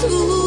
to